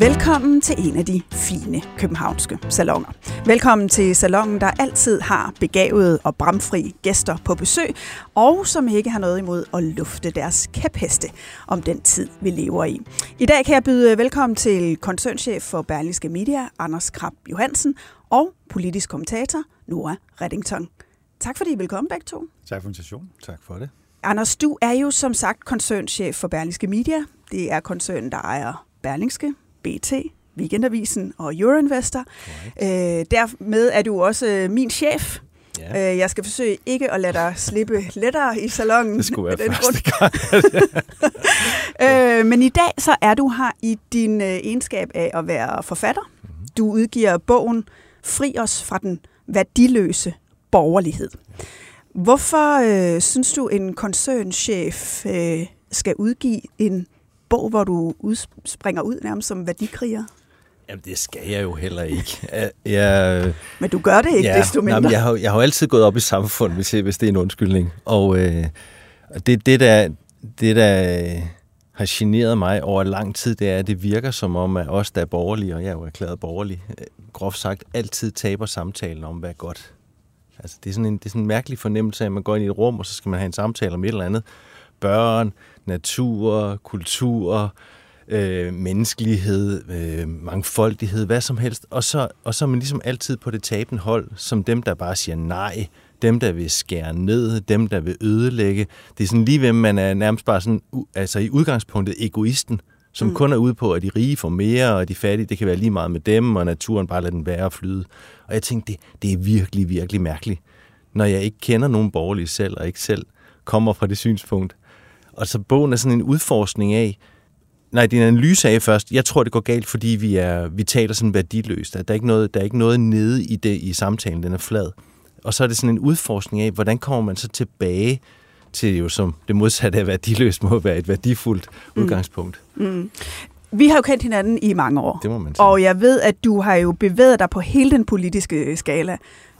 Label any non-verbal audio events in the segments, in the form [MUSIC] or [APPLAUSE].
Velkommen til en af de fine københavnske salonger. Velkommen til salongen, der altid har begavede og bramfri gæster på besøg, og som ikke har noget imod at lufte deres kæpheste om den tid, vi lever i. I dag kan jeg byde velkommen til koncernchef for Berlingske Media, Anders Krab Johansen, og politisk kommentator, Nora Reddington. Tak fordi I vil komme begge to. Tak for invitationen. Tak for det. Anders, du er jo som sagt koncernchef for Berlingske Media. Det er koncernen, der ejer Berlingske, BT, Weekendavisen og Euroinvestor. Øh, dermed er du også øh, min chef. Ja. Øh, jeg skal forsøge ikke at lade dig slippe lettere i salongen. Det skulle være den første grund. [LAUGHS] øh, men i dag så er du her i din øh, egenskab af at være forfatter. Mm-hmm. Du udgiver bogen Fri os fra den værdiløse borgerlighed. Hvorfor øh, synes du, en koncernchef øh, skal udgive en bog, hvor du springer ud nærmest som værdikriger? Jamen, det skal jeg jo heller ikke. Jeg, Men du gør det ikke, ja, desto mindre. Jamen, jeg, har, jeg har jo altid gået op i samfundet, hvis, jeg, hvis det er en undskyldning. Og øh, det, det, der, det, der har generet mig over lang tid, det er, at det virker som om, at os, der er borgerlige, og jeg er jo erklæret borgerlig, groft sagt, altid taber samtalen om, hvad er godt. Altså, det, er sådan en, det er sådan en mærkelig fornemmelse af, at man går ind i et rum, og så skal man have en samtale om et eller andet. Børn, natur, kultur, øh, menneskelighed, øh, mangfoldighed, hvad som helst. Og så, og så er man ligesom altid på det tabende hold, som dem, der bare siger nej, dem, der vil skære ned, dem, der vil ødelægge. Det er sådan lige ved, man er nærmest bare sådan, altså i udgangspunktet egoisten, som mm. kun er ude på, at de rige får mere, og de fattige, det kan være lige meget med dem, og naturen bare lader den være og flyde. Og jeg tænkte, det, det er virkelig, virkelig mærkeligt, når jeg ikke kender nogen borgerlige selv, og ikke selv kommer fra det synspunkt. Og så bogen er sådan en udforskning af, nej, det er en analyse af først. Jeg tror, det går galt, fordi vi, er, vi taler sådan værdiløst. Der er, ikke noget, der er ikke noget nede i det i samtalen, den er flad. Og så er det sådan en udforskning af, hvordan kommer man så tilbage til jo som det modsatte af værdiløst må være et værdifuldt mm. udgangspunkt. Mm. Vi har jo kendt hinanden i mange år. Det må man sige. Og jeg ved, at du har jo bevæget dig på hele den politiske skala.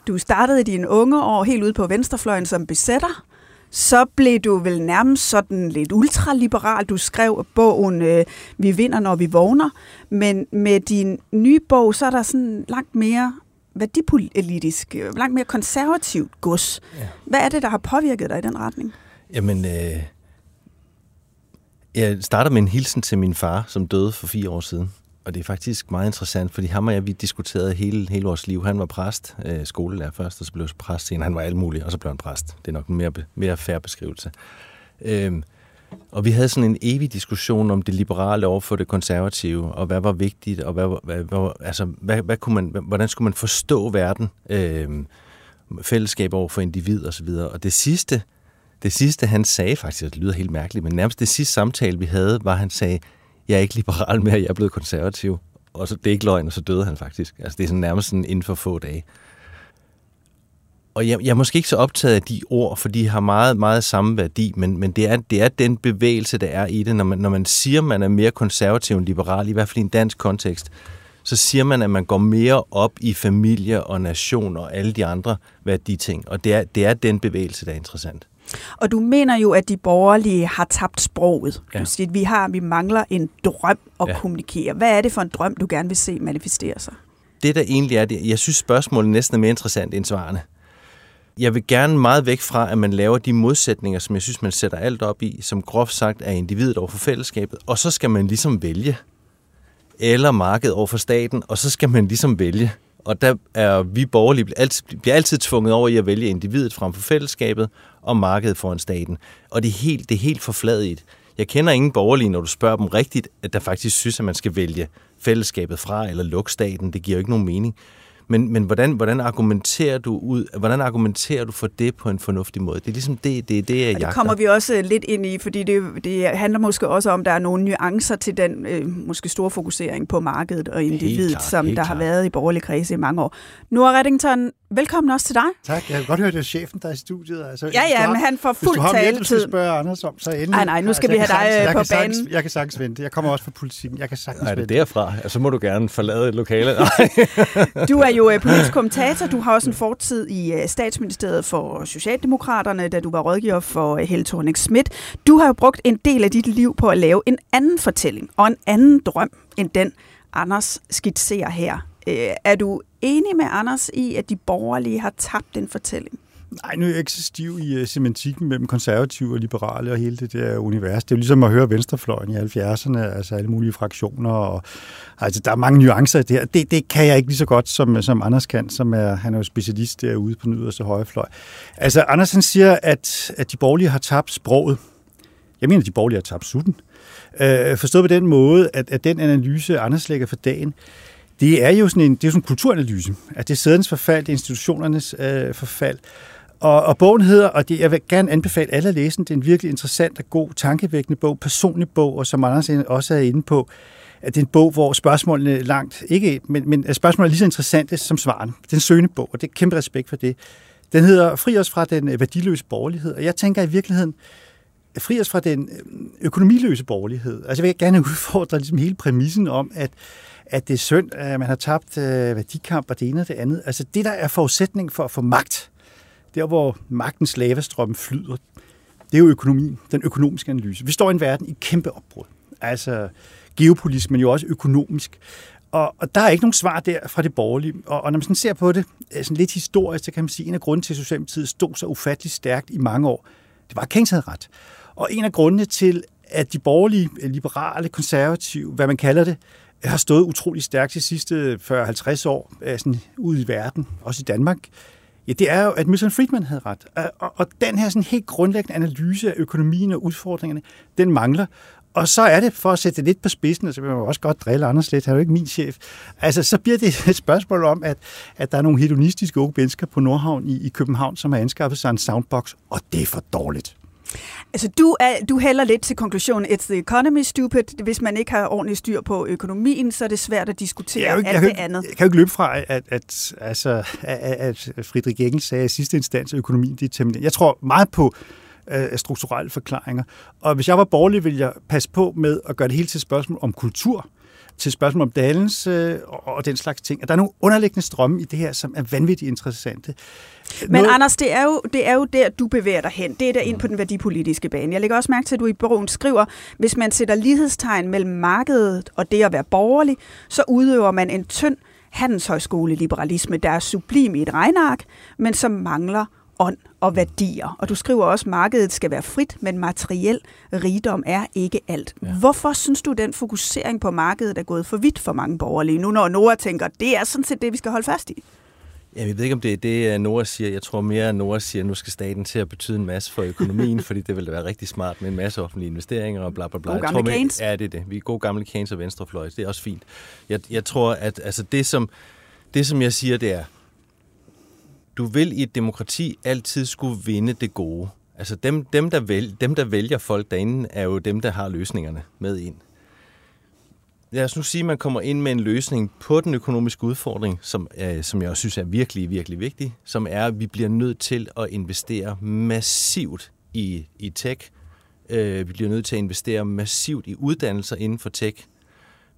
Du startede i dine unge år helt ude på venstrefløjen som besætter, så blev du vel nærmest sådan lidt ultraliberal. Du skrev bogen øh, Vi vinder, når vi vågner. Men med din nye bog, så er der sådan langt mere værdipolitisk, øh, langt mere konservativt gods. Ja. Hvad er det, der har påvirket dig i den retning? Jamen, øh, jeg starter med en hilsen til min far, som døde for fire år siden. Og det er faktisk meget interessant, fordi ham og jeg, vi diskuterede hele, hele vores liv. Han var præst, øh, skolelærer først, og så blev han præst senere. Han var alt muligt, og så blev han præst. Det er nok en mere, mere færre beskrivelse. Øhm, og vi havde sådan en evig diskussion om det liberale over for det konservative, og hvad var vigtigt, og hvad, hvad, hvad, altså, hvad, hvad kunne man, hvordan skulle man forstå verden, øhm, fællesskab over for individ og så videre. Og det sidste, det sidste, han sagde faktisk, det lyder helt mærkeligt, men nærmest det sidste samtale, vi havde, var, at han sagde, jeg er ikke liberal mere, jeg er blevet konservativ. Og så, det er ikke løgn, og så døde han faktisk. Altså, det er sådan nærmest sådan inden for få dage. Og jeg, jeg er måske ikke så optaget af de ord, for de har meget, meget samme værdi, men, men det, er, det er den bevægelse, der er i det. Når man, når man siger, man er mere konservativ end liberal, i hvert fald i en dansk kontekst, så siger man, at man går mere op i familie og nation og alle de andre værditing. Og det er, det er den bevægelse, der er interessant. Og du mener jo, at de borgerlige har tabt sproget. Ja. Siger, vi, har, vi mangler en drøm at ja. kommunikere. Hvad er det for en drøm, du gerne vil se manifestere sig? Det, der egentlig er det, jeg synes spørgsmålet næsten er mere interessant end svarene. Jeg vil gerne meget væk fra, at man laver de modsætninger, som jeg synes, man sætter alt op i, som groft sagt er individet over for fællesskabet, og så skal man ligesom vælge. Eller markedet over for staten, og så skal man ligesom vælge. Og der er vi borgerlige bliver altid, bliver altid tvunget over i at vælge individet frem for fællesskabet og markedet foran staten. Og det er helt, det er helt forfladigt. Jeg kender ingen borgerlige, når du spørger dem rigtigt, at der faktisk synes, at man skal vælge fællesskabet fra eller lukke staten. Det giver jo ikke nogen mening. Men, men hvordan, hvordan, argumenterer du ud, hvordan argumenterer du for det på en fornuftig måde? Det er ligesom det, det, det jeg Det kommer vi også øh, lidt ind i, fordi det, det handler måske også om, at der er nogle nuancer til den øh, måske store fokusering på markedet og individet, klart, som der har klart. været i borgerlige kredse i mange år. Nora Reddington, velkommen også til dig. Tak. Jeg kan godt høre, det er chefen, der er i studiet. Altså, Ja, hvis ja, har- men han får Hvis fuld du har mere, du skal taletid. spørge Anders om, så endelig. Nej, nej, nu skal vi jeg have dig, sagtens- øh, jeg på kan sagtens- banen. Jeg kan sagtens vente. Jeg kommer også fra politikken. Jeg kan sagtens Er det vente. derfra? Så må du gerne forlade et lokale. [LAUGHS] Du er jo øh, politisk kommentator. Du har også en fortid i øh, statsministeriet for Socialdemokraterne, da du var rådgiver for øh, Helle thorning Schmidt. Du har jo brugt en del af dit liv på at lave en anden fortælling og en anden drøm end den, Anders skitserer her. Øh, Er du enig med Anders i, at de borgerlige har tabt den fortælling? Nej, nu er jeg ikke så stiv i uh, semantikken mellem konservative og liberale og hele det der univers. Det er jo ligesom at høre venstrefløjen i 70'erne, altså alle mulige fraktioner. Og, altså, der er mange nuancer i det her. Det, det kan jeg ikke lige så godt, som, øh, som Anders kan, som er, han er jo specialist derude på den yderste højrefløj. Altså, Anders han siger, at, at de borgerlige har tabt sproget. Jeg mener, at de borgerlige har tabt sutten. Øh, forstået på den måde, at, at den analyse, Anders lægger for dagen, det er jo sådan en, det er sådan en kulturanalyse. At det er sædens forfald, det er institutionernes øh, forfald. Og, og bogen hedder, og det, jeg vil gerne anbefale alle at læse den, det er en virkelig interessant og god, tankevækkende bog, personlig bog, og som Anders også er inde på, at det er en bog, hvor spørgsmålene er langt, ikke, men, men spørgsmålene er lige så interessante som svaren. Det er en søgende bog, og det er kæmpe respekt for det. Den hedder Fri os fra den øh, værdiløse borgerlighed, og jeg tænker i virkeligheden, fri os fra den øh, økonomiløse borgerlighed. Altså jeg vil gerne [LAUGHS] udfordre ligesom hele præmissen om, at, at det er synd, at man har tabt øh, værdikamp og det ene og det andet. Altså det, der er forudsætning for at få magt, der hvor magtens lavastrøm flyder, det er jo økonomien, den økonomiske analyse. Vi står i en verden i kæmpe opbrud. Altså geopolitisk, men jo også økonomisk. Og, og der er ikke nogen svar der fra det borgerlige. Og, og når man sådan ser på det øh, sådan lidt historisk, så kan man sige, at en af grunden til, at Socialdemokratiet stod så ufattelig stærkt i mange år, det var, at Keynes havde ret. Og en af grundene til, at de borgerlige, øh, liberale, konservative, hvad man kalder det, har stået utrolig stærkt de sidste 40-50 år øh, sådan ude i verden, også i Danmark, ja, det er jo, at Milton Friedman havde ret. Og, og, den her sådan helt grundlæggende analyse af økonomien og udfordringerne, den mangler. Og så er det, for at sætte det lidt på spidsen, og så vil man også godt drille Anders lidt, han er jo ikke min chef, altså så bliver det et spørgsmål om, at, at der er nogle hedonistiske unge mennesker på Nordhavn i, i København, som har anskaffet sig en soundbox, og det er for dårligt. Altså, du, er, du hælder lidt til konklusionen, it's the economy stupid. Hvis man ikke har ordentligt styr på økonomien, så er det svært at diskutere Jeg, ikke- alt jeg, det jo andet. ikke- jeg kan jo ikke løbe fra, at, at, altså, at, at Friedrich Engels sagde, i sidste instans at økonomien det er termineret. Jeg tror meget på øh, strukturelle forklaringer. Og hvis jeg var borgerlig, ville jeg passe på med at gøre det hele til et spørgsmål om kultur, til spørgsmål om dannelse og, og den slags ting. At der er nogle underliggende strømme i det her, som er vanvittigt interessante. Men Noget- Anders, det er, jo, det er jo der, du bevæger dig hen. Det er der ind på den værdipolitiske bane. Jeg lægger også mærke til, at du i bogen skriver, hvis man sætter lighedstegn mellem markedet og det at være borgerlig, så udøver man en tynd handelshøjskoleliberalisme, der er sublim i et regnark, men som mangler ånd og værdier. Og du skriver også, at markedet skal være frit, men materiel rigdom er ikke alt. Ja. Hvorfor synes du, den fokusering på markedet er gået for vidt for mange borgerlige, nu når Nora tænker, det er sådan set det, vi skal holde fast i? Ja, jeg ved ikke, om det er det, Nora siger. Jeg tror mere, at Nora siger, at nu skal staten til at betyde en masse for økonomien, [LAUGHS] fordi det vil da være rigtig smart med en masse offentlige investeringer og bla bla bla. God Jeg gamle tror, mere- Keynes. Ja, det er det. Vi er gode gamle Keynes og venstrefløj. Det er også fint. Jeg, jeg tror, at altså, det, som, det, som jeg siger, det er, du vil i et demokrati altid skulle vinde det gode. Altså dem, dem, der, vælger, dem, der vælger folk derinde, er jo dem, der har løsningerne med ind. Lad os nu sige, at man kommer ind med en løsning på den økonomiske udfordring, som, øh, som jeg også synes er virkelig, virkelig vigtig, som er, at vi bliver nødt til at investere massivt i, i tech. Øh, vi bliver nødt til at investere massivt i uddannelser inden for tech.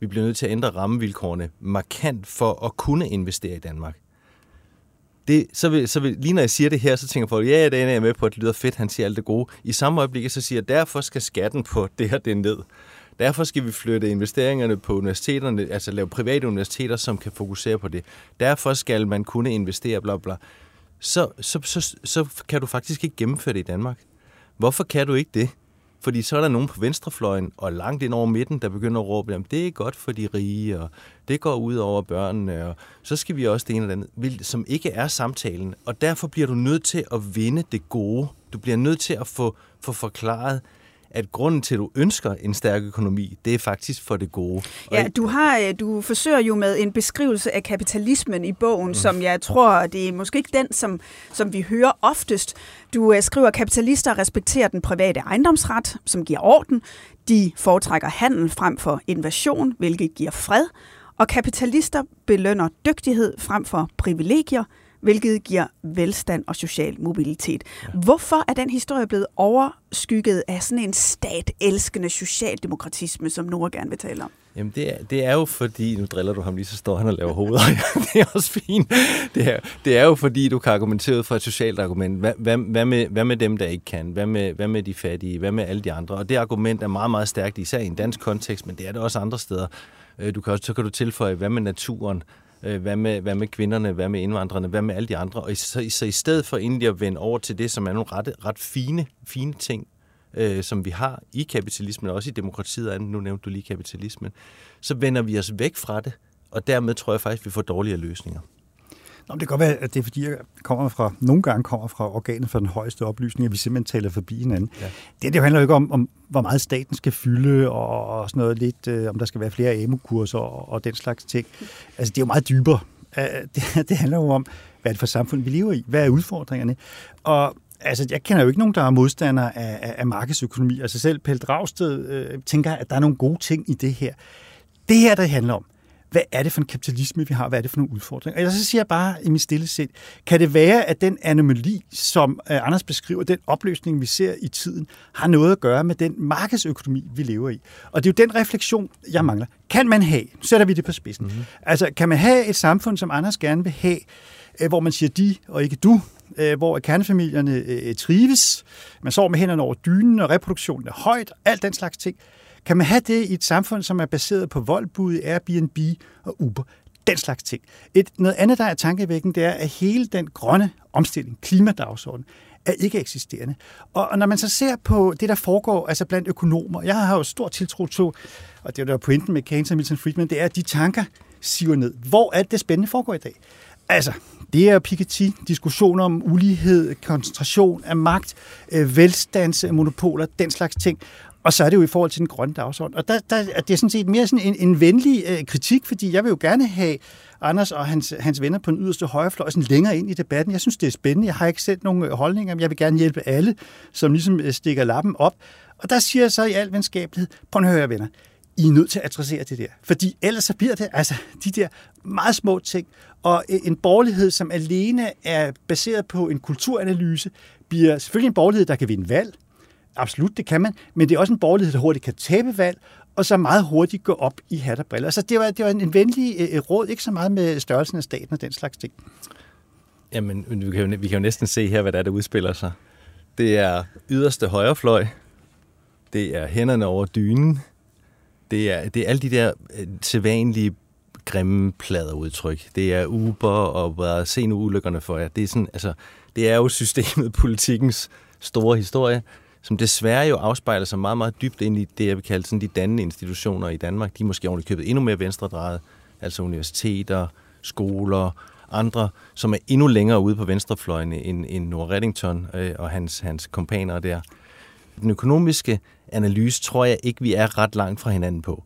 Vi bliver nødt til at ændre rammevilkårene markant for at kunne investere i Danmark. Det, så vil, så vil, lige når jeg siger det her, så tænker folk, ja, det er jeg med på, at det lyder fedt, han siger alt det gode. I samme øjeblik, så siger jeg, derfor skal skatten på det her, det ned. Derfor skal vi flytte investeringerne på universiteterne, altså lave private universiteter, som kan fokusere på det. Derfor skal man kunne investere, bla bla. Så, så, så, så kan du faktisk ikke gennemføre det i Danmark. Hvorfor kan du ikke det? Fordi så er der nogen på venstrefløjen og langt ind over midten, der begynder at råbe, at det er godt for de rige, og det går ud over børnene, og så skal vi også det ene eller andet, som ikke er samtalen. Og derfor bliver du nødt til at vinde det gode. Du bliver nødt til at få, få forklaret, at grunden til, at du ønsker en stærk økonomi, det er faktisk for det gode. Ja, du, har, øh, du forsøger jo med en beskrivelse af kapitalismen i bogen, mm. som jeg tror, det er måske ikke den, som, som vi hører oftest. Du uh, skriver, at kapitalister respekterer den private ejendomsret, som giver orden. De foretrækker handel frem for invasion, hvilket giver fred. Og kapitalister belønner dygtighed frem for privilegier, hvilket giver velstand og social mobilitet. Hvorfor er den historie blevet overskygget af sådan en stat-elskende socialdemokratisme, som Nora gerne vil tale om? Jamen det er, det er jo fordi, nu driller du ham lige, så står han og laver hoveder. [LAUGHS] det er også fint. Det er, det er jo fordi, du kan argumentere fra et socialt argument. Hvad, hvad, hvad, med, hvad med dem, der ikke kan? Hvad med, hvad med de fattige? Hvad med alle de andre? Og det argument er meget, meget stærkt, især i en dansk kontekst, men det er det også andre steder. Øh, du kan også, så kan du tilføje, hvad med naturen? Øh, hvad med, hvad med kvinderne? Hvad med indvandrerne? Hvad med alle de andre? Og så, så i stedet for egentlig at vende over til det, som er nogle ret, ret fine, fine ting, øh, som vi har i kapitalismen, og også i demokratiet, og nu nævnte du lige kapitalismen, så vender vi os væk fra det, og dermed tror jeg faktisk, vi får dårligere løsninger. Nå, det kan godt være, at det er fordi, jeg kommer fra, nogle gange kommer fra organet for den højeste oplysning, at vi simpelthen taler forbi hinanden. Ja. Det, det handler jo ikke om, om, hvor meget staten skal fylde, og, og sådan noget lidt, øh, om der skal være flere AMU-kurser og, og den slags ting. Altså, det er jo meget dybere. Uh, [LAUGHS] det, det handler jo om, hvad er det for samfund, vi lever i? Hvad er udfordringerne? Og Altså, jeg kender jo ikke nogen, der er modstandere af, af, af markedsøkonomi. Altså selv Pelle Dragsted øh, tænker, at der er nogle gode ting i det her. Det her, der handler om, hvad er det for en kapitalisme, vi har? Hvad er det for nogle udfordringer? Og så siger jeg bare i min stille sæt, kan det være, at den anomali, som øh, Anders beskriver, den opløsning, vi ser i tiden, har noget at gøre med den markedsøkonomi, vi lever i? Og det er jo den refleksion, jeg mangler. Kan man have, nu sætter vi det på spidsen, mm-hmm. altså kan man have et samfund, som Anders gerne vil have, øh, hvor man siger de og ikke du, øh, hvor kernefamilierne trives, man sover med hænderne over dynen, og reproduktionen er højt, alt den slags ting. Kan man have det i et samfund, som er baseret på voldbud, Airbnb og Uber? Den slags ting. Et, noget andet, der er tankevækkende, det er, at hele den grønne omstilling, klimadagsordenen, er ikke eksisterende. Og, når man så ser på det, der foregår altså blandt økonomer, jeg har jo stor tiltro til, og det er jo der pointen med Keynes og Milton Friedman, det er, at de tanker siver ned. Hvor er det spændende foregår i dag? Altså, det er Piketty, diskussioner om ulighed, koncentration af magt, øh, velstandsmonopoler, den slags ting. Og så er det jo i forhold til den grønne dagsorden. Og der, der er det sådan set mere sådan en, en venlig øh, kritik, fordi jeg vil jo gerne have Anders og hans, hans venner på den yderste højrefløj sådan længere ind i debatten. Jeg synes, det er spændende. Jeg har ikke set nogen øh, holdninger, men jeg vil gerne hjælpe alle, som ligesom øh, stikker lappen op. Og der siger jeg så i al venskabelighed, prøv at høre, venner, I er nødt til at adressere det der. Fordi ellers så bliver det altså de der meget små ting, og øh, en borgerlighed, som alene er baseret på en kulturanalyse, bliver selvfølgelig en borgerlighed, der kan vinde valg, Absolut, det kan man, men det er også en borgerlighed, der hurtigt kan tabe valg, og så meget hurtigt gå op i hat og briller. Så det var, det var en, venlig øh, øh, råd, ikke så meget med størrelsen af staten og den slags ting. Jamen, vi kan, jo, vi kan jo næsten se her, hvad der, er, der udspiller sig. Det er yderste højrefløj, det er hænderne over dynen, det er, det er alle de der øh, sædvanlige grimme pladerudtryk. Det er Uber og hvad se nu ulykkerne for jer. Det er, sådan, altså, det er jo systemet, [LAUGHS] politikkens store historie, som desværre jo afspejler sig meget, meget dybt ind i det, jeg vil kalde sådan de dannende institutioner i Danmark. De er måske ordentligt købet endnu mere venstredrejet, altså universiteter, skoler, andre, som er endnu længere ude på venstrefløjen end, end Nord Reddington øh, og hans, hans kompaner der. Den økonomiske analyse tror jeg ikke, vi er ret langt fra hinanden på.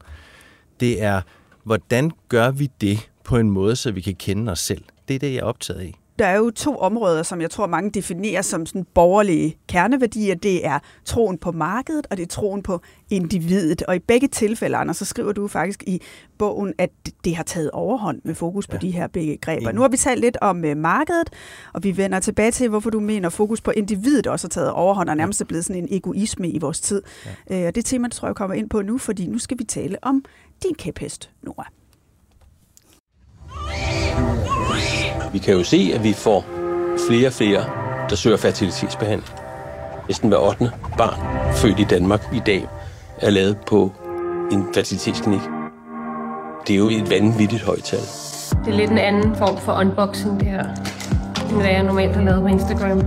Det er, hvordan gør vi det på en måde, så vi kan kende os selv? Det er det, jeg er optaget af der er jo to områder, som jeg tror, mange definerer som sådan borgerlige kerneværdier. Det er troen på markedet, og det er troen på individet. Og i begge tilfælde, Anders, så skriver du faktisk i bogen, at det har taget overhånd med fokus på ja. de her begge greb. Nu har vi talt lidt om uh, markedet, og vi vender tilbage til, hvorfor du mener, at fokus på individet også har taget overhånd, og nærmest er blevet sådan en egoisme i vores tid. Ja. Uh, og det tema, tror jeg, kommer ind på nu, fordi nu skal vi tale om din kæphest, Nora. Vi kan jo se, at vi får flere og flere, der søger fertilitetsbehandling. Næsten hver 8. barn født i Danmark i dag er lavet på en fertilitetsklinik. Det er jo et vanvittigt højt tal. Det er lidt en anden form for unboxing, det her, end hvad jeg normalt har lavet på Instagram.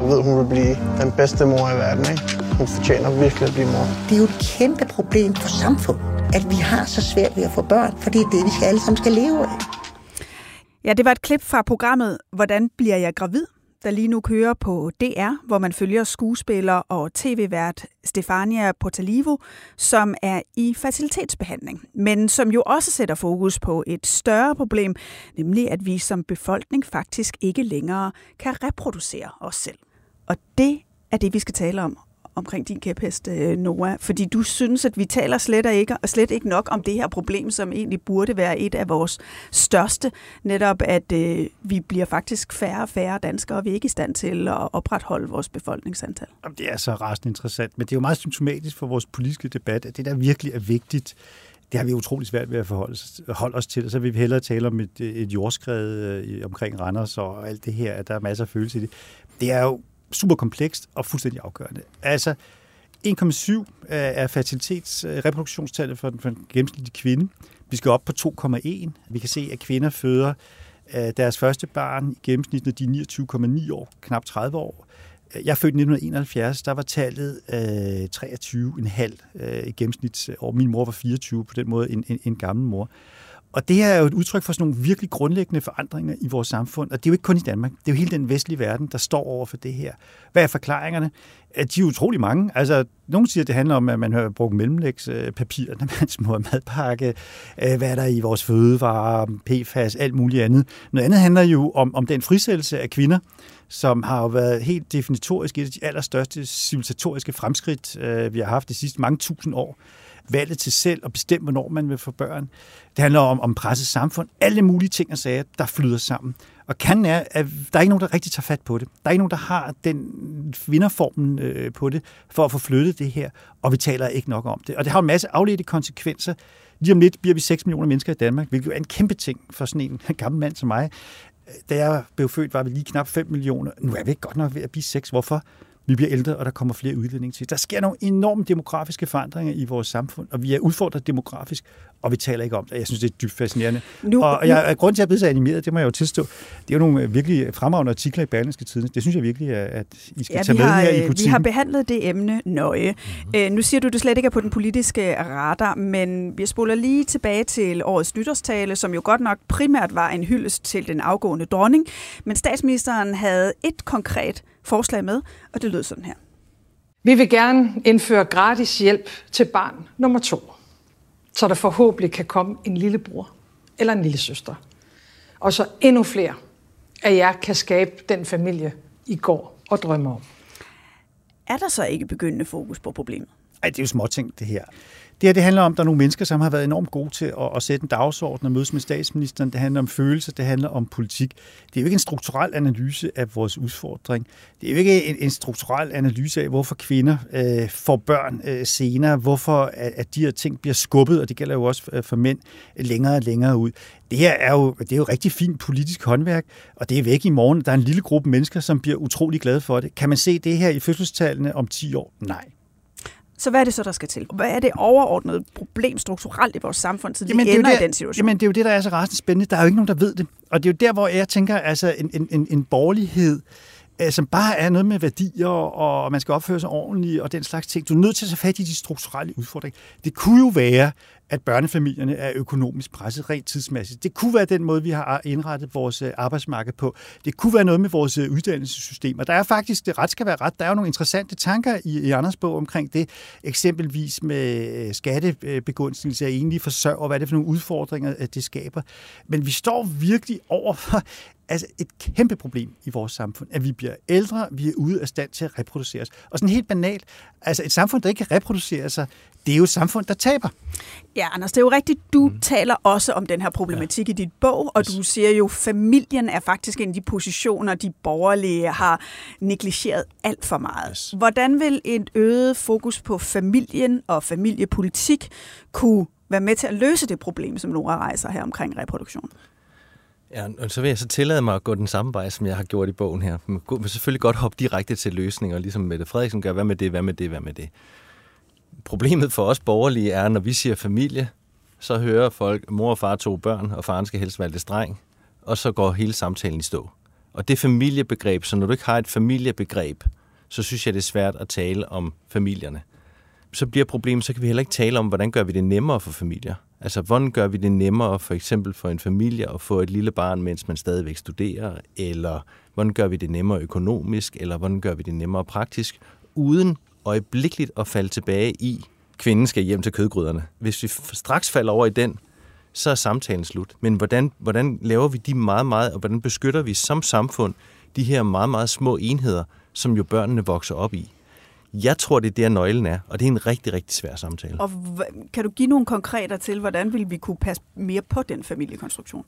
Jeg ved, hun vil blive den bedste mor i verden, ikke? Hun fortjener virkelig at blive mor. Det er jo et kæmpe problem for samfundet, at vi har så svært ved at få børn, for det er det, vi alle sammen skal leve af. Ja, det var et klip fra programmet Hvordan bliver jeg gravid? der lige nu kører på DR, hvor man følger skuespiller og tv-vært Stefania Portalivo, som er i facilitetsbehandling, men som jo også sætter fokus på et større problem, nemlig at vi som befolkning faktisk ikke længere kan reproducere os selv. Og det er det, vi skal tale om omkring din kæphest, øh, Noah, fordi du synes, at vi taler slet ikke, og slet ikke nok om det her problem, som egentlig burde være et af vores største, netop at øh, vi bliver faktisk færre og færre danskere, og vi er ikke i stand til at opretholde vores befolkningsantal. Det er så rasende interessant, men det er jo meget symptomatisk for vores politiske debat, at det der virkelig er vigtigt, det har vi utrolig svært ved at forholde holde os til, og så vil vi hellere tale om et, et jordskred øh, omkring Randers og alt det her, at der er masser af følelse i det. Det er jo super komplekst og fuldstændig afgørende. Altså, 1,7 er fertilitets reproduktionstallet for den, for den gennemsnitlige kvinde. Vi skal op på 2,1. Vi kan se, at kvinder føder øh, deres første barn i gennemsnit, når de er 29,9 år, knap 30 år. Jeg er født i 1971, der var tallet øh, 23,5 øh, i gennemsnit, og min mor var 24, på den måde en, en, en gammel mor. Og det her er jo et udtryk for sådan nogle virkelig grundlæggende forandringer i vores samfund. Og det er jo ikke kun i Danmark. Det er jo hele den vestlige verden, der står over for det her. Hvad er forklaringerne? De er utrolig mange. Altså, nogle siger, at det handler om, at man har brugt mellemlægspapir, når man smører madpakke. Øh, hvad er der i vores fødevarer, PFAS, alt muligt andet. Noget andet handler jo om, om den frisættelse af kvinder, som har jo været helt definitorisk et af de allerstørste civilisatoriske fremskridt, øh, vi har haft de sidste mange tusind år valget til selv at bestemme, hvornår man vil få børn. Det handler om, om presset samfund. Alle mulige ting og sager, der flyder sammen. Og kan er, at der er ikke nogen, der rigtig tager fat på det. Der er ikke nogen, der har den vinderformen øh, på det, for at få flyttet det her. Og vi taler ikke nok om det. Og det har en masse afledte konsekvenser. Lige om lidt bliver vi 6 millioner mennesker i Danmark, hvilket er en kæmpe ting for sådan en [LAUGHS] gammel mand som mig. Da jeg blev født, var vi lige knap 5 millioner. Nu er vi ikke godt nok ved at blive 6. Hvorfor? Vi bliver ældre, og der kommer flere udlændinge til. Der sker nogle enorme demografiske forandringer i vores samfund, og vi er udfordret demografisk, og vi taler ikke om det. Jeg synes, det er dybt fascinerende. Nu, og jeg, grund til, at jeg er blevet så animeret, det må jeg jo tilstå, det er jo nogle virkelig fremragende artikler i Berlingske Tiden. Det synes jeg virkelig, at I skal ja, tage med har, her i politikken. Vi har behandlet det emne nøje. Mm-hmm. nu siger du, at det slet ikke er på den politiske radar, men vi spoler lige tilbage til årets nytårstale, som jo godt nok primært var en hyldest til den afgående dronning, men statsministeren havde et konkret forslag med, og det lød sådan her. Vi vil gerne indføre gratis hjælp til barn nummer to, så der forhåbentlig kan komme en lillebror eller en lille søster. Og så endnu flere af jer kan skabe den familie, I går og drømmer om. Er der så ikke begyndende fokus på problemet? Ej, det er jo småting, det her. Det her det handler om, at der er nogle mennesker, som har været enormt gode til at, at sætte en dagsorden og mødes med statsministeren. Det handler om følelser, det handler om politik. Det er jo ikke en strukturel analyse af vores udfordring. Det er jo ikke en, en strukturel analyse af, hvorfor kvinder øh, får børn øh, senere, hvorfor at, at de her ting bliver skubbet, og det gælder jo også øh, for mænd, længere og længere ud. Det her er jo, det er jo rigtig fint politisk håndværk, og det er væk i morgen. Der er en lille gruppe mennesker, som bliver utrolig glade for det. Kan man se det her i fødselstallene om 10 år? Nej. Så hvad er det så, der skal til? Hvad er det overordnede problem strukturelt i vores samfund, så jamen, vi ender der, i den situation? Jamen, det er jo det, der er så rasende spændende. Der er jo ikke nogen, der ved det. Og det er jo der, hvor jeg tænker, altså en, en, en borgerlighed, øh, som bare er noget med værdier, og man skal opføre sig ordentligt, og den slags ting. Du er nødt til at tage fat i de strukturelle udfordringer. Det kunne jo være, at børnefamilierne er økonomisk presset rent tidsmæssigt. Det kunne være den måde, vi har indrettet vores øh, arbejdsmarked på. Det kunne være noget med vores øh, uddannelsessystem. uddannelsessystemer. Der er faktisk, det ret skal være ret, der er jo nogle interessante tanker i, i Anders bog omkring det. Eksempelvis med øh, skattebegunstigelse af enlige forsørger, hvad er det for nogle udfordringer, det skaber. Men vi står virkelig over for altså et kæmpe problem i vores samfund, at vi bliver ældre, vi er ude af stand til at reproducere os. Og sådan helt banalt, altså et samfund, der ikke kan reproducere sig, det er jo et samfund, der taber. Ja, Anders, det er jo rigtigt. Du mm. taler også om den her problematik ja. i dit bog, og yes. du siger jo, at familien er faktisk en af de positioner, de borgerlige har negligeret alt for meget. Yes. Hvordan vil et øget fokus på familien og familiepolitik kunne være med til at løse det problem, som Nora rejser her omkring reproduktion? Ja, og så vil jeg så tillade mig at gå den samme vej, som jeg har gjort i bogen her. Man kan selvfølgelig godt hoppe direkte til løsninger, ligesom Mette Frederiksen gør. Hvad med det, hvad med det, hvad med det? Problemet for os borgerlige er, når vi siger familie, så hører folk, mor og far to børn, og faren skal helst være streng, og så går hele samtalen i stå. Og det familiebegreb, så når du ikke har et familiebegreb, så synes jeg, det er svært at tale om familierne. Så bliver problemet, så kan vi heller ikke tale om, hvordan gør vi det nemmere for familier. Altså, hvordan gør vi det nemmere for eksempel for en familie at få et lille barn, mens man stadigvæk studerer? Eller hvordan gør vi det nemmere økonomisk? Eller hvordan gør vi det nemmere praktisk? Uden øjeblikkeligt at falde tilbage i, kvinden skal hjem til kødgryderne. Hvis vi straks falder over i den, så er samtalen slut. Men hvordan, hvordan laver vi de meget, meget, og hvordan beskytter vi som samfund de her meget, meget små enheder, som jo børnene vokser op i? Jeg tror, det er der nøglen er, og det er en rigtig, rigtig svær samtale. Og kan du give nogle konkreter til, hvordan vil vi kunne passe mere på den familiekonstruktion?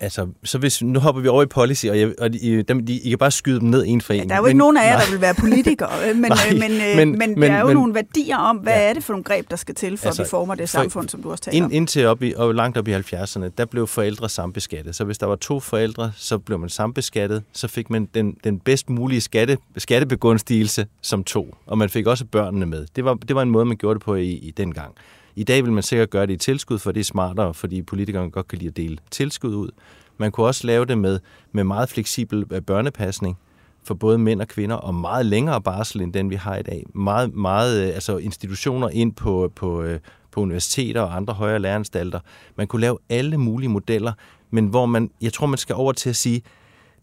Altså, så hvis, nu hopper vi over i policy, og, jeg, og I, dem, de, I kan bare skyde dem ned en for en. Ja, der er jo ikke men, nogen af jer, nej. der vil være politikere, [LAUGHS] men, nej, men, øh, men, men, men der er jo men, nogle værdier om, hvad ja, er det for nogle greb, der skal til, for altså, at vi former det samfund, som du også taler ind, om? Indtil op i, og langt op i 70'erne, der blev forældre sambeskattet. Så hvis der var to forældre, så blev man sambeskattet, så fik man den, den bedst mulige skatte, skattebegunstigelse som to, og man fik også børnene med. Det var, det var en måde, man gjorde det på i, i den gang. I dag vil man sikkert gøre det i tilskud, for det er smartere, fordi politikerne godt kan lide at dele tilskud ud. Man kunne også lave det med, med meget fleksibel øh, børnepasning for både mænd og kvinder, og meget længere barsel end den, vi har i dag. Meget, meget øh, altså institutioner ind på, på, øh, på universiteter og andre højere læreanstalter. Man kunne lave alle mulige modeller, men hvor man, jeg tror, man skal over til at sige,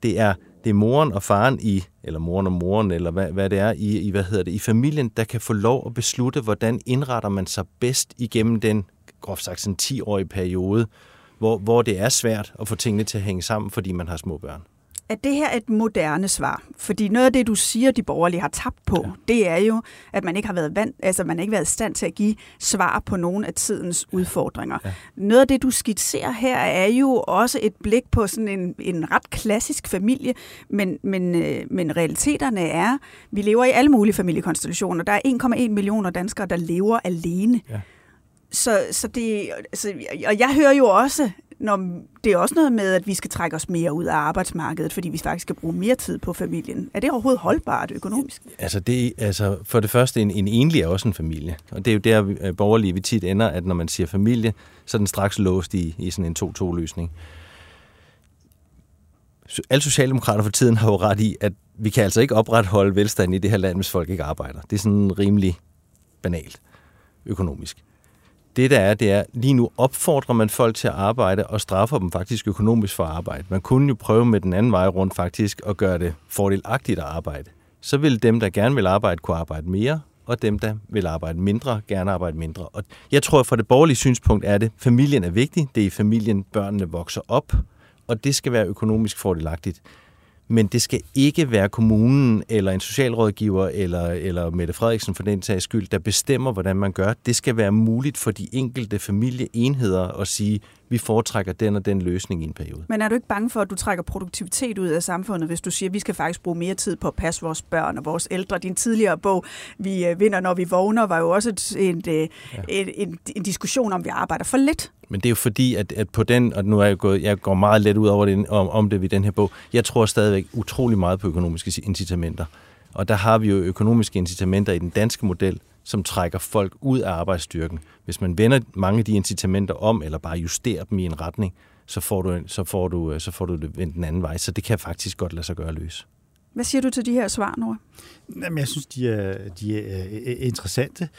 det er, det er moren og faren i, eller moren og moren, eller hvad, hvad det er, i, i, hvad hedder det, i familien, der kan få lov at beslutte, hvordan indretter man sig bedst igennem den, groft sagt, sådan 10-årige periode, hvor, hvor det er svært at få tingene til at hænge sammen, fordi man har små børn. Er det her et moderne svar? Fordi noget af det, du siger, de borgerlige har tabt på, ja. det er jo, at man ikke har været vant, altså man ikke været i stand til at give svar på nogle af tidens ja. udfordringer. Ja. Noget af det, du skitserer her, er jo også et blik på sådan en, en ret klassisk familie, men, men, øh, men realiteterne er, vi lever i alle mulige familiekonstellationer. Der er 1,1 millioner danskere, der lever alene. Ja. Så, så det, altså, og jeg hører jo også, når det er også noget med, at vi skal trække os mere ud af arbejdsmarkedet, fordi vi faktisk skal bruge mere tid på familien. Er det overhovedet holdbart økonomisk? Altså, det, altså for det første, en, en enlig er også en familie. Og det er jo der, øh, borgerlige vi tit ender, at når man siger familie, så er den straks låst i, i sådan en 2-2-løsning. Alle socialdemokrater for tiden har jo ret i, at vi kan altså ikke opretholde velstand i det her land, hvis folk ikke arbejder. Det er sådan rimelig banalt økonomisk det der er, det er, lige nu opfordrer man folk til at arbejde og straffer dem faktisk økonomisk for at arbejde. Man kunne jo prøve med den anden vej rundt faktisk at gøre det fordelagtigt at arbejde. Så vil dem, der gerne vil arbejde, kunne arbejde mere, og dem, der vil arbejde mindre, gerne arbejde mindre. Og jeg tror, fra det borgerlige synspunkt er det, familien er vigtig. Det er i familien, børnene vokser op, og det skal være økonomisk fordelagtigt men det skal ikke være kommunen eller en socialrådgiver eller, eller Mette Frederiksen for den sags skyld, der bestemmer, hvordan man gør. Det skal være muligt for de enkelte familieenheder at sige, vi foretrækker den og den løsning i en periode. Men er du ikke bange for, at du trækker produktivitet ud af samfundet, hvis du siger, at vi skal faktisk bruge mere tid på at passe vores børn og vores ældre? Din tidligere bog, Vi øh, vinder, når vi vågner, var jo også et, et, øh, ja. et, en, en diskussion om, vi arbejder for lidt. Men det er jo fordi, at, at på den, og nu er jeg gået, jeg går meget let ud over det, om, om det ved den her bog, jeg tror stadigvæk utrolig meget på økonomiske incitamenter. Og der har vi jo økonomiske incitamenter i den danske model, som trækker folk ud af arbejdsstyrken. Hvis man vender mange af de incitamenter om, eller bare justerer dem i en retning, så får du, så får du, så får du det vendt den anden vej. Så det kan faktisk godt lade sig gøre løs. Hvad siger du til de her svar, Nora? Jamen, jeg synes, de er, de er øh, øh, interessante.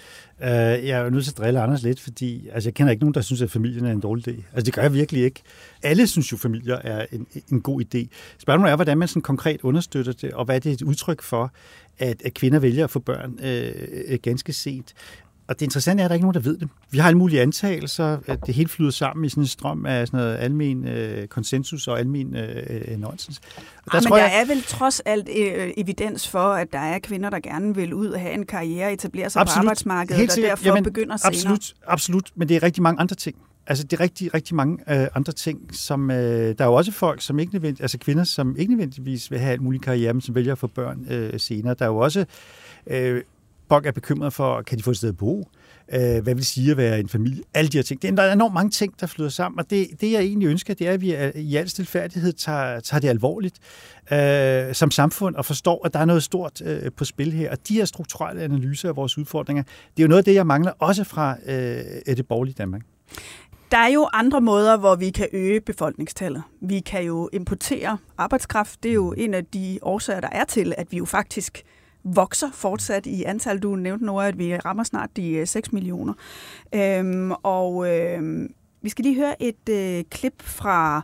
Øh, jeg er jo nødt til at drille Anders lidt, fordi altså, jeg kender ikke nogen, der synes, at familien er en dårlig idé. Altså, det gør jeg virkelig ikke. Alle synes jo, at familier er en, en god idé. Spørgsmålet er, hvordan man sådan konkret understøtter det, og hvad det er et udtryk for, at, at kvinder vælger at få børn øh, ganske sent. Og det interessante er, at der ikke er nogen, der ved det. Vi har alle mulige antagelser, at det hele flyder sammen i sådan en strøm af sådan noget almen øh, konsensus og almen øh, øh nonsens. Og der, ah, men der jeg... er vel trods alt øh, evidens for, at der er kvinder, der gerne vil ud og have en karriere, etablere sig absolut. på arbejdsmarkedet, Helt og derfor Jamen, begynder senere. Absolut, absolut, men det er rigtig mange andre ting. Altså, det er rigtig, rigtig mange øh, andre ting, som... Øh, der er jo også folk, som ikke nødvendigvis, altså kvinder, som ikke nødvendigvis vil have en mulig karriere, men som vælger at få børn øh, senere. Der er jo også... Øh, folk er bekymret for, kan de få et sted at bo? Øh, hvad vil sige at være en familie? Alle de her ting. Der er enormt mange ting, der flyder sammen, og det, det jeg egentlig ønsker, det er, at vi i al stilfærdighed tager, tager det alvorligt øh, som samfund og forstår, at der er noget stort øh, på spil her. Og de her strukturelle analyser af vores udfordringer, det er jo noget af det, jeg mangler også fra øh, det borgerlige Danmark. Der er jo andre måder, hvor vi kan øge befolkningstallet. Vi kan jo importere arbejdskraft. Det er jo en af de årsager, der er til, at vi jo faktisk vokser fortsat i antal. Du nævnte, Nora, at vi rammer snart de øh, 6 millioner. Øhm, og øhm, vi skal lige høre et øh, klip fra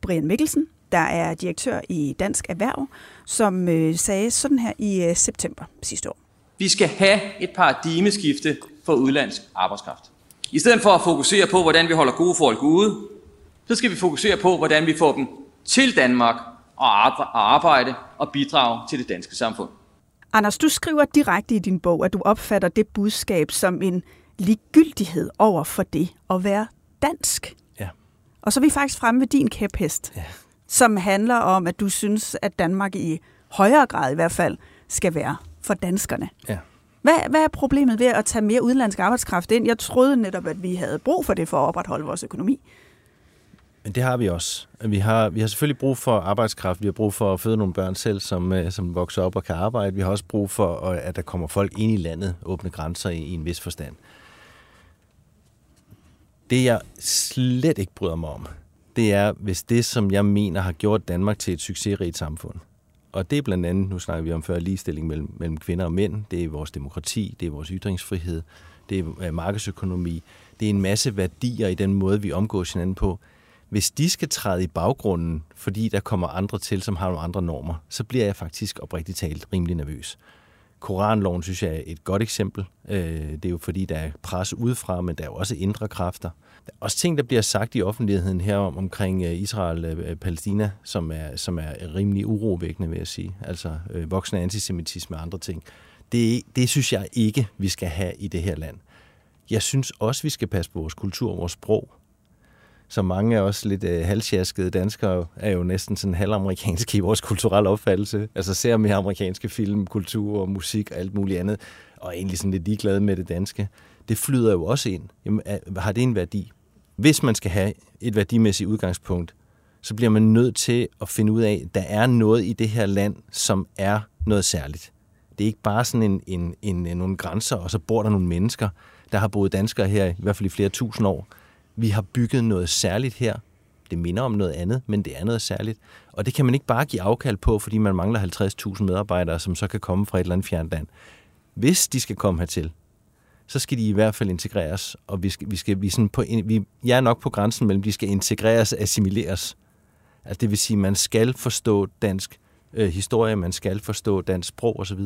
Brian Mikkelsen, der er direktør i Dansk Erhverv, som øh, sagde sådan her i øh, september sidste år. Vi skal have et paradigmeskifte for udlandsk arbejdskraft. I stedet for at fokusere på, hvordan vi holder gode folk ude, så skal vi fokusere på, hvordan vi får dem til Danmark og arbejde og bidrage til det danske samfund. Anders, du skriver direkte i din bog, at du opfatter det budskab som en ligegyldighed over for det at være dansk. Ja. Og så er vi faktisk fremme ved din kæphest, ja. som handler om, at du synes, at Danmark i højere grad i hvert fald skal være for danskerne. Ja. Hvad, hvad er problemet ved at tage mere udenlandsk arbejdskraft ind? Jeg troede netop, at vi havde brug for det for at opretholde vores økonomi. Men det har vi også. Vi har, vi har selvfølgelig brug for arbejdskraft. Vi har brug for at føde nogle børn selv, som, øh, som vokser op og kan arbejde. Vi har også brug for, øh, at der kommer folk ind i landet, åbne grænser i, i en vis forstand. Det jeg slet ikke bryder mig om, det er, hvis det, som jeg mener har gjort Danmark til et succesrigt samfund, og det er blandt andet, nu snakker vi om før, ligestilling mellem, mellem kvinder og mænd, det er vores demokrati, det er vores ytringsfrihed, det er øh, markedsøkonomi, det er en masse værdier i den måde, vi omgås hinanden på. Hvis de skal træde i baggrunden, fordi der kommer andre til, som har nogle andre normer, så bliver jeg faktisk oprigtigt talt rimelig nervøs. Koranloven synes jeg er et godt eksempel. Øh, det er jo fordi, der er pres udefra, men der er jo også indre kræfter. Der er også ting, der bliver sagt i offentligheden her om, omkring øh, Israel-Palæstina, øh, som er, som er rimelig urovækkende, vil jeg sige. Altså voksende antisemitisme og andre ting. Det, det synes jeg ikke, vi skal have i det her land. Jeg synes også, vi skal passe på vores kultur og vores sprog så mange af os lidt øh, halvsjaskede danskere er jo næsten sådan halvamerikanske i vores kulturelle opfattelse. Altså ser mere amerikanske film, kultur og musik og alt muligt andet, og er egentlig sådan lidt ligeglade med det danske. Det flyder jo også ind. Jamen, har det en værdi? Hvis man skal have et værdimæssigt udgangspunkt, så bliver man nødt til at finde ud af, at der er noget i det her land, som er noget særligt. Det er ikke bare sådan en, en, en, en nogle grænser, og så bor der nogle mennesker, der har boet danskere her i hvert fald i flere tusind år, vi har bygget noget særligt her. Det minder om noget andet, men det er noget særligt. Og det kan man ikke bare give afkald på, fordi man mangler 50.000 medarbejdere, som så kan komme fra et eller andet fjernt land. Hvis de skal komme hertil, så skal de i hvert fald integreres, og vi skal, vi skal vi sådan på, vi, jeg er nok på grænsen mellem, de skal integreres og assimileres. Altså det vil sige, man skal forstå dansk øh, historie, man skal forstå dansk sprog osv.,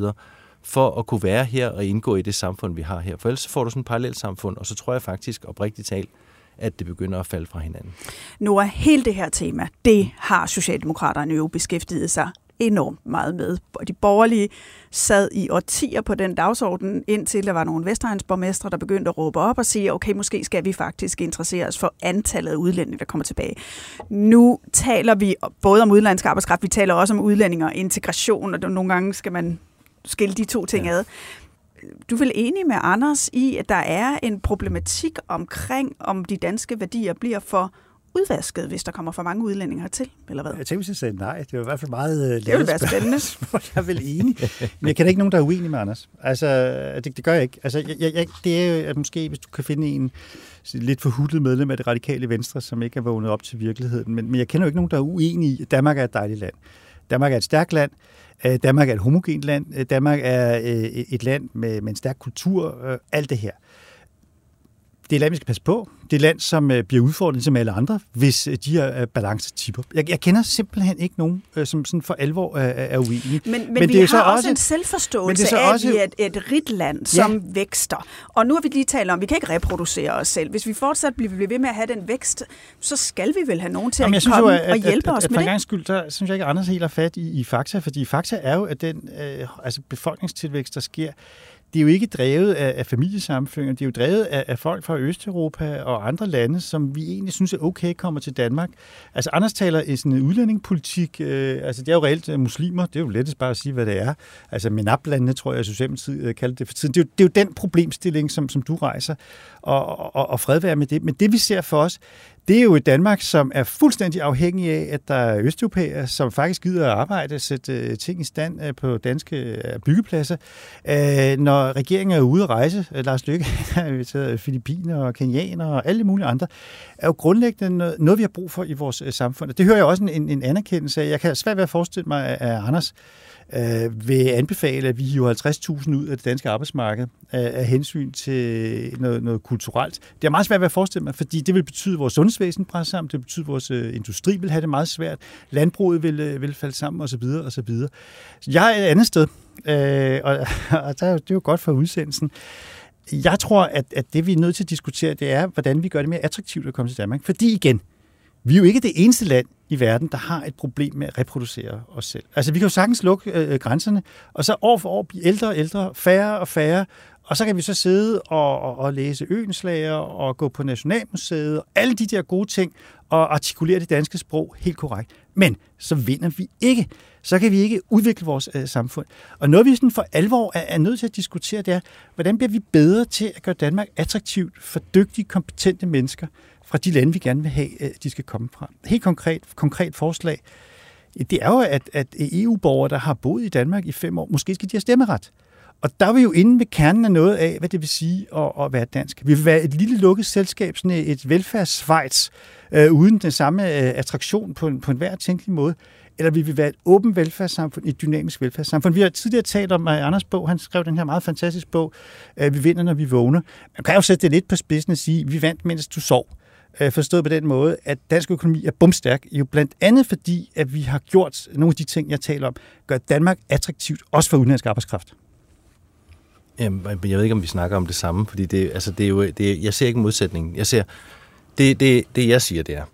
for at kunne være her og indgå i det samfund, vi har her. For ellers får du sådan et parallelt samfund, og så tror jeg faktisk oprigtigt talt, at det begynder at falde fra hinanden. Nu er hele det her tema, det har Socialdemokraterne jo beskæftiget sig enormt meget med. De borgerlige sad i årtier på den dagsorden, indtil der var nogle Vestegnsborgmestre, der begyndte at råbe op og sige, okay, måske skal vi faktisk interessere os for antallet af udlændinge, der kommer tilbage. Nu taler vi både om udlandsk arbejdskraft, vi taler også om udlændinge og integration, og nogle gange skal man skille de to ting ja. ad du er vel enig med Anders i, at der er en problematik omkring, om de danske værdier bliver for udvasket, hvis der kommer for mange udlændinge hertil, eller hvad? Jeg tænkte, hvis jeg sagde nej. Det er i hvert fald meget uh, Det vil være spændende. [LAUGHS] jeg er vel enig. Men jeg kender ikke nogen, der er uenig med Anders. Altså, det, det gør jeg ikke. Altså, jeg, jeg, det er jo at måske, hvis du kan finde en lidt forhudlet medlem af det radikale venstre, som ikke er vågnet op til virkeligheden. Men, men jeg kender jo ikke nogen, der er uenig i, at Danmark er et dejligt land. Danmark er et stærkt land. Øh, Danmark er et homogent land. Øh, Danmark er øh, et land med, med en stærk kultur. Alt det her er et land, vi skal passe på. Det er et land, som øh, bliver udfordret som alle andre, hvis øh, de her øh, balancer tipper. Jeg, jeg kender simpelthen ikke nogen, som sådan for alvor er, er uenige. Men, men, men vi det er har så også, også en selvforståelse af, at vi er et, et rigt land, som ja. vækster. Og nu har vi lige talt om, at vi kan ikke reproducere os selv. Hvis vi fortsat bliver ved med at have den vækst, så skal vi vel have nogen til Jamen, at komme jo, at, og hjælpe at, os at, med at, det. For en gang skyld, der synes jeg ikke, at Anders helt har fat i, i fakta, fordi fakta er jo, at den øh, altså befolkningstilvækst, der sker, det er jo ikke drevet af, af familiesamfundet, det er jo drevet af, af folk fra Østeuropa og andre lande, som vi egentlig synes er okay kommer til Danmark. Altså Anders taler i sådan en udlændingepolitik, øh, altså det er jo reelt øh, muslimer, det er jo lettest bare at sige, hvad det er. Altså MENAP-landene, tror jeg, Socialdemokratiet øh, kalder det for tiden. Det er, jo, det er jo den problemstilling, som, som du rejser, og, og, og fred være med det. Men det vi ser for os, det er jo et Danmark, som er fuldstændig afhængig af, at der er østeuropæere, som faktisk gider at arbejde, sætte øh, ting i stand øh, på danske øh, byggepladser. Når regeringen er ude at rejse, Lars Løkke [LAUGHS] har inviteret Filippiner og kenianer og alle mulige andre, er jo grundlæggende noget, vi har brug for i vores samfund. Det hører jeg også en, en anerkendelse af. Jeg kan svært ved at forestille mig, at Anders øh, vil anbefale, at vi hiver 50.000 ud af det danske arbejdsmarked øh, af hensyn til noget, noget kulturelt. Det er meget svært at forestille mig, fordi det vil betyde, at vores sundhedsvæsen presser sammen, det vil betyde, at vores øh, industri vil have det meget svært, landbruget vil, øh, vil falde sammen osv. osv. Så jeg er et andet sted, øh, og, [LAUGHS] og der, det er jo godt for udsendelsen. Jeg tror, at, at det vi er nødt til at diskutere, det er, hvordan vi gør det mere attraktivt at komme til Danmark. Fordi igen, vi er jo ikke det eneste land i verden, der har et problem med at reproducere os selv. Altså, vi kan jo sagtens lukke øh, grænserne, og så år for år blive ældre og ældre, færre og færre, og så kan vi så sidde og, og, og læse øenslager og gå på Nationalmuseet og alle de der gode ting og artikulere det danske sprog helt korrekt. Men så vinder vi ikke. Så kan vi ikke udvikle vores øh, samfund. Og noget, vi sådan for alvor er, er nødt til at diskutere, det er, hvordan bliver vi bedre til at gøre Danmark attraktivt for dygtige, kompetente mennesker, fra de lande, vi gerne vil have, øh, de skal komme fra. Helt konkret, konkret forslag, det er jo, at, at EU-borgere, der har boet i Danmark i fem år, måske skal de have stemmeret. Og der er vi jo inde ved kernen af noget af, hvad det vil sige at, at være dansk. Vi vil være et lille lukket selskab, sådan et velfærdsschweiz, øh, uden den samme øh, attraktion på en, på en hver tænkelig måde. Eller vi vil være et åbent velfærdssamfund, et dynamisk velfærdssamfund. Vi har tidligere talt om, at Anders bog, han skrev den her meget fantastiske bog, øh, Vi vinder, når vi vågner. Man kan jo sætte det lidt på spidsen og sige, vi vandt, mens du sov. Øh, forstået på den måde, at dansk økonomi er bumstærk, jo blandt andet fordi, at vi har gjort nogle af de ting, jeg taler om, gør Danmark attraktivt, også for udenlandsk arbejdskraft. Jamen, jeg ved ikke, om vi snakker om det samme, fordi det, altså, det er jo, det, jeg ser ikke modsætningen. Jeg ser, det, det, det jeg siger, det er,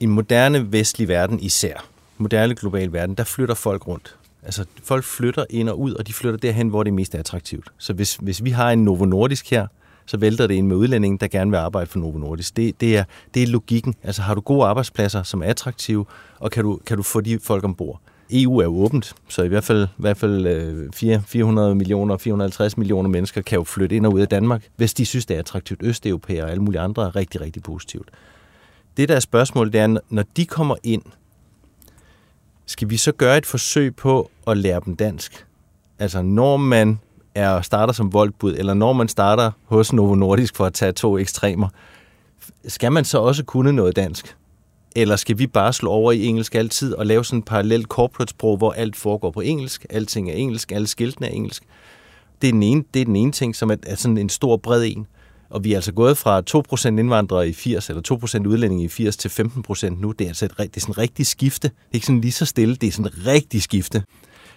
i en moderne vestlig verden især, moderne global verden, der flytter folk rundt. Altså, folk flytter ind og ud, og de flytter derhen, hvor det er mest attraktivt. Så hvis, hvis vi har en Novo Nordisk her, så vælter det ind med udlændingen, der gerne vil arbejde for Novo Nordisk. Det, det, er, det er logikken. Altså har du gode arbejdspladser, som er attraktive, og kan du, kan du få de folk ombord? EU er jo åbent, så i hvert fald, i hvert fald øh, 400 millioner, 450 millioner mennesker kan jo flytte ind og ud af Danmark, hvis de synes, det er attraktivt. Østeuropæere og alle mulige andre er rigtig, rigtig positivt. Det der er spørgsmålet, det er, når de kommer ind, skal vi så gøre et forsøg på at lære dem dansk? Altså når man er starter som voldbud, eller når man starter hos Novo Nordisk for at tage to ekstremer, skal man så også kunne noget dansk? Eller skal vi bare slå over i engelsk altid og lave sådan en parallelt corporate-sprog, hvor alt foregår på engelsk, alting er engelsk, alle skiltene er engelsk? Det er den ene, det er den ene ting, som er, er sådan en stor bred en. Og vi er altså gået fra 2% indvandrere i 80, eller 2% udlændinge i 80 til 15% nu. Det er altså et, det er sådan et rigtigt skifte. Det er ikke sådan lige så stille, det er sådan et rigtigt skifte.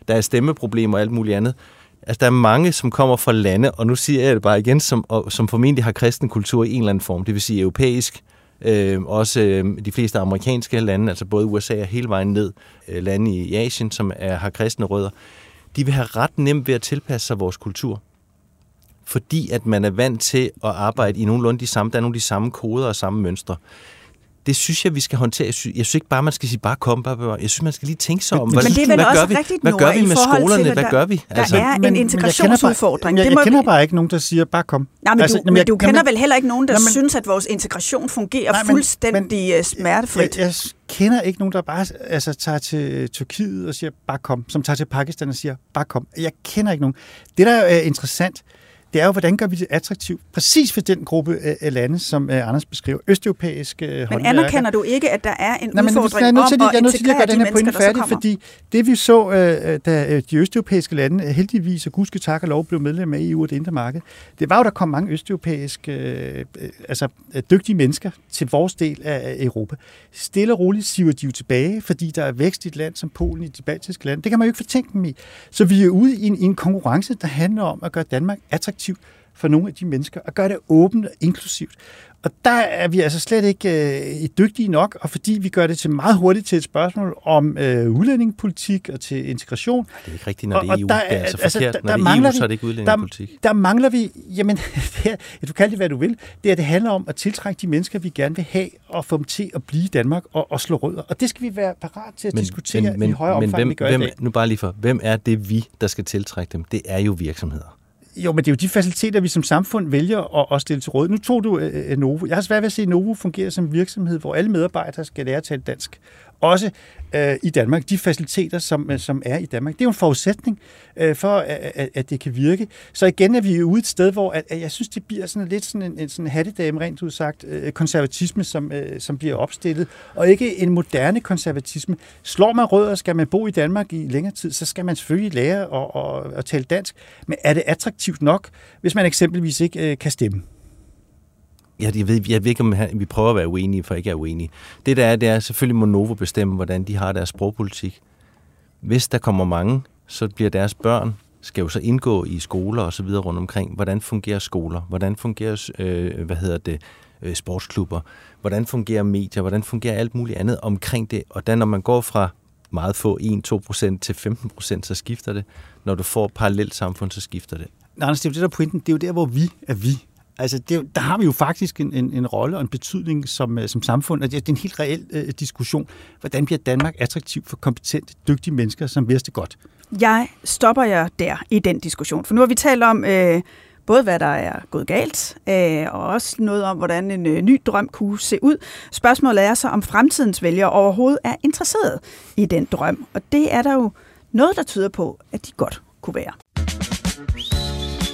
Der er stemmeproblemer og alt muligt andet. Altså, der er mange, som kommer fra lande, og nu siger jeg det bare igen, som, og, som formentlig har kristen kultur i en eller anden form, det vil sige europæisk, øh, øh, også øh, de fleste amerikanske lande, altså både USA og hele vejen ned, øh, lande i Asien, som er, har kristne rødder, de vil have ret nemt ved at tilpasse sig vores kultur. Fordi at man er vant til at arbejde i nogenlunde de samme, der er nogle af de samme koder og samme mønstre det synes jeg, vi skal håndtere. Jeg synes, jeg synes ikke bare, man skal sige, bare kom, bare, bare. Jeg synes, man skal lige tænke sig om, men, hvad, men det er vel hvad også gør vi? rigtigt, hvad gør vi med skolerne? Til, hvad der, gør vi? Altså, der er en integrationsudfordring. Jeg, jeg, jeg, jeg kender bare ikke nogen, der siger, bare kom. Nej, men altså, du, men jeg, du kender jamen, vel heller ikke nogen, der jamen, synes, at vores integration fungerer nej, men, fuldstændig men, smertefrit? Jeg, jeg kender ikke nogen, der bare altså, tager til Tyrkiet og siger, bare kom. Som tager til Pakistan og siger, bare kom. Jeg kender ikke nogen. Det, der er interessant, det er jo, hvordan gør vi det attraktivt? Præcis for den gruppe af lande, som uh, Anders beskriver. Østeuropæiske uh, Men anerkender du ikke, at der er en Nej, men udfordring jeg er nødt til, om jeg er nødt til at gøre de den her pointe færdig, fordi det vi så, uh, da de østeuropæiske lande heldigvis og gudske tak og lov blev medlem af EU og det indre marked, det var jo, der kom mange østeuropæiske, altså dygtige mennesker til vores del af Europa. Stille og roligt siver de jo tilbage, fordi der er vækst i et land som Polen, i de baltiske lande. Det kan man jo ikke fortænke dem i. Så vi er ude i en, i en konkurrence, der handler om at gøre Danmark attraktivt for nogle af de mennesker, og gøre det åbent og inklusivt. Og der er vi altså slet ikke øh, dygtige nok, og fordi vi gør det til meget hurtigt til et spørgsmål om øh, udlændingepolitik og til integration. Det er ikke rigtigt, når det er EU. Der, det er altså, altså forkert. Der, når der det er mangler EU, så er det ikke udlændingepolitik. Der, der mangler vi, jamen, det du kan det, hvad du vil, det er, det handler om at tiltrække de mennesker, vi gerne vil have, og få dem til at blive i Danmark og, og slå rødder. Og det skal vi være parat til at men, diskutere men, men, i højere omfang, hvem, vi gør hvem, i dag. Nu bare lige for, hvem er det vi, der skal tiltrække dem? Det er jo virksomheder. Jo, men det er jo de faciliteter, vi som samfund vælger at, at stille til råd. Nu tog du øh, øh, Novo. Jeg har svært ved at se, at Novo fungerer som virksomhed, hvor alle medarbejdere skal lære at tale dansk også øh, i Danmark. De faciliteter, som, øh, som er i Danmark. Det er jo en forudsætning øh, for, at, at det kan virke. Så igen er vi ude et sted, hvor at, at jeg synes, det bliver sådan lidt sådan en, en sådan hattedame, rent udsagt, øh, konservatisme, som, øh, som bliver opstillet, og ikke en moderne konservatisme. Slår man rødder, skal man bo i Danmark i længere tid, så skal man selvfølgelig lære at, at, at tale dansk. Men er det attraktivt nok, hvis man eksempelvis ikke øh, kan stemme? Jeg, jeg, ved, jeg ved ikke, om vi prøver at være uenige, for ikke er uenige. Det der er, det er selvfølgelig må Novo bestemme, hvordan de har deres sprogpolitik. Hvis der kommer mange, så bliver deres børn skal jo så indgå i skoler og så videre rundt omkring. Hvordan fungerer skoler? Hvordan fungerer, øh, hvad hedder det, øh, sportsklubber? Hvordan fungerer medier? Hvordan fungerer alt muligt andet omkring det? Og da når man går fra meget få 1-2% til 15%, så skifter det. Når du får parallelt samfund, så skifter det. Nej, det er jo det der pointen. Det er jo der, hvor vi er vi. Altså, det, der har vi jo faktisk en, en, en rolle og en betydning som, øh, som samfund, og det, det er en helt reel øh, diskussion. Hvordan bliver Danmark attraktiv for kompetente, dygtige mennesker, som vidste det godt? Jeg stopper jer der i den diskussion, for nu har vi talt om øh, både, hvad der er gået galt, øh, og også noget om, hvordan en øh, ny drøm kunne se ud. Spørgsmålet er så, om fremtidens vælgere overhovedet er interesseret i den drøm, og det er der jo noget, der tyder på, at de godt kunne være.